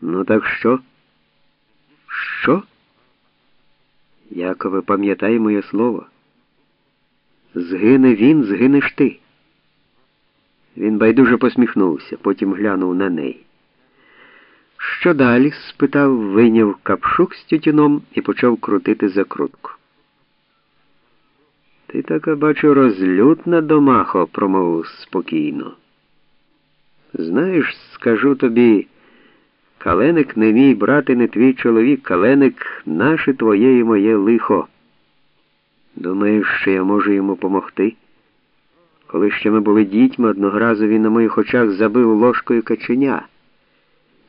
Ну, так що? Що? Якове, пам'ятай моє слово. Згине він, згинеш ти. Він байдуже посміхнувся, потім глянув на неї. Що далі? спитав, вийняв капшук з тютюном і почав крутити закрутку. Ти така, бачу, розлютна домахо, промовив спокійно. Знаєш, скажу тобі, каленик не мій брат і не твій чоловік, каленик наше твоє і моє лихо. Думаєш, що я можу йому помогти? Коли ще ми були дітьми, одного разу він на моїх очах забив ложкою каченя.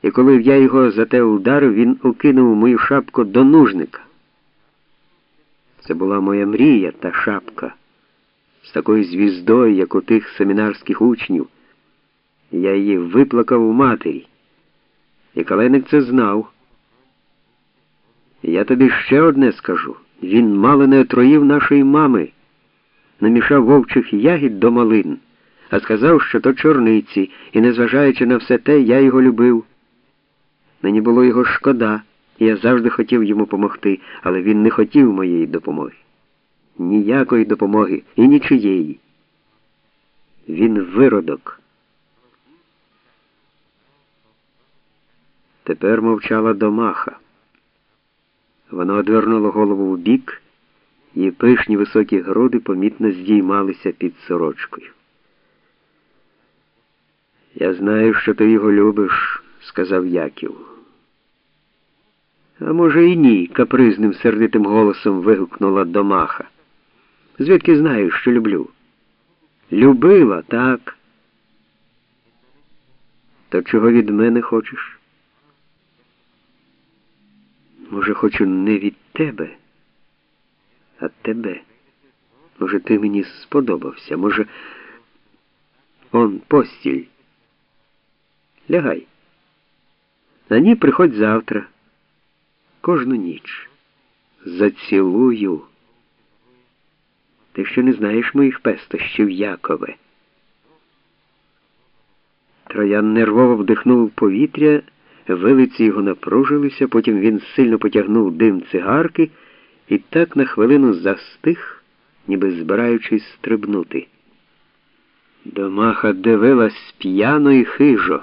І коли я його за те ударив, він укинув мою шапку до нужника. Це була моя мрія, та шапка, з такою звіздою, як у тих семінарських учнів. Я її виплакав у матері. І Каленик це знав. Я тобі ще одне скажу. Він мало не отроїв нашої мами, намішав вовчих ягід до малин, а сказав, що то чорниці, і, незважаючи на все те, я його любив. Мені було його шкода, і я завжди хотів йому помогти, але він не хотів моєї допомоги. Ніякої допомоги і нічиєї. Він виродок. Тепер мовчала домаха. Вона одвернула голову в бік, і пишні високі груди помітно здіймалися під сорочкою. Я знаю, що ти його любиш, сказав Яків. А може, і ні, капризним сердитим голосом вигукнула домаха. Звідки знаю, що люблю? Любила, так. То чого від мене хочеш? Може, хочу не від тебе, а тебе. Може, ти мені сподобався, може, он постіль. Лягай. На ній приходь завтра, кожну ніч. Зацілую. Ти ще не знаєш моїх пестощів, Якове. Троян нервово вдихнув повітря. Вилиці його напружилися, потім він сильно потягнув дим цигарки і так на хвилину застиг, ніби збираючись стрибнути. Домаха дивилась п'яно і хижо.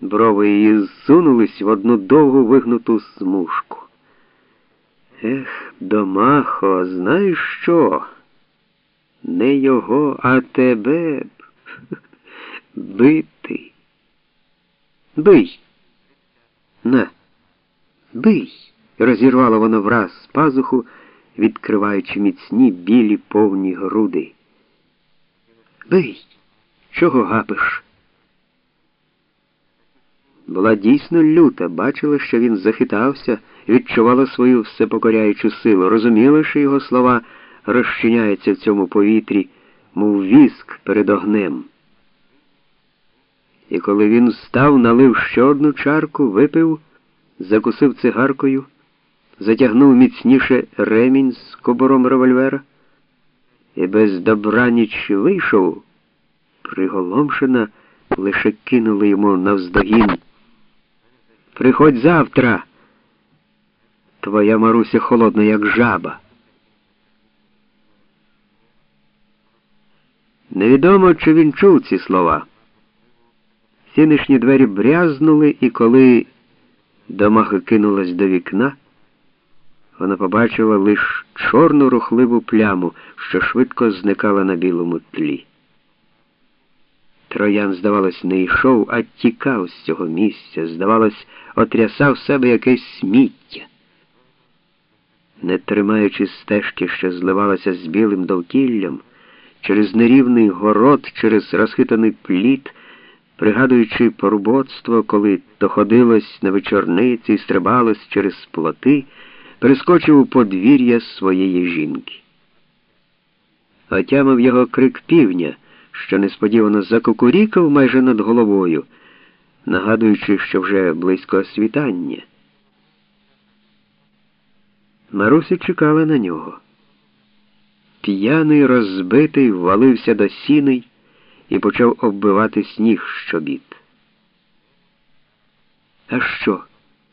Брови її зсунулись в одну довгу вигнуту смужку. Ех, домахо, знаєш що? Не його, а тебе бити. Бий. На, бий, розірвала вона враз пазуху, відкриваючи міцні білі повні груди. Бий, чого гапиш? Була дійсно люта, бачила, що він захитався, відчувала свою всепокоряючу силу, розуміла, що його слова розчиняються в цьому повітрі, мов віск перед огнем. І коли він встав, налив ще одну чарку, випив, закусив цигаркою, затягнув міцніше ремінь з кобором револьвера і без добраніч вийшов, приголомшена, лише кинули йому навздогін. Приходь завтра. Твоя Маруся холодна, як жаба. Невідомо, чи він чув ці слова. Сінишні двері брязнули, і коли домаха кинулась до вікна, вона побачила лише чорну рухливу пляму, що швидко зникала на білому тлі. Троян, здавалось, не йшов, а тікав з цього місця, здавалось, отрясав себе якесь сміття. Не тримаючи стежки, що зливалася з білим довкіллям, через нерівний город, через розхитаний пліт, пригадуючи порубоцтво, коли то ходилось на вечорниці і стрибалось через плоти, прискочив у подвір'я своєї жінки. Отямив його крик півня, що несподівано закукурікав майже над головою, нагадуючи, що вже близько світання. Марусі чекала на нього. П'яний розбитий ввалився до сіней і почав оббивати сніг щобіт. А що?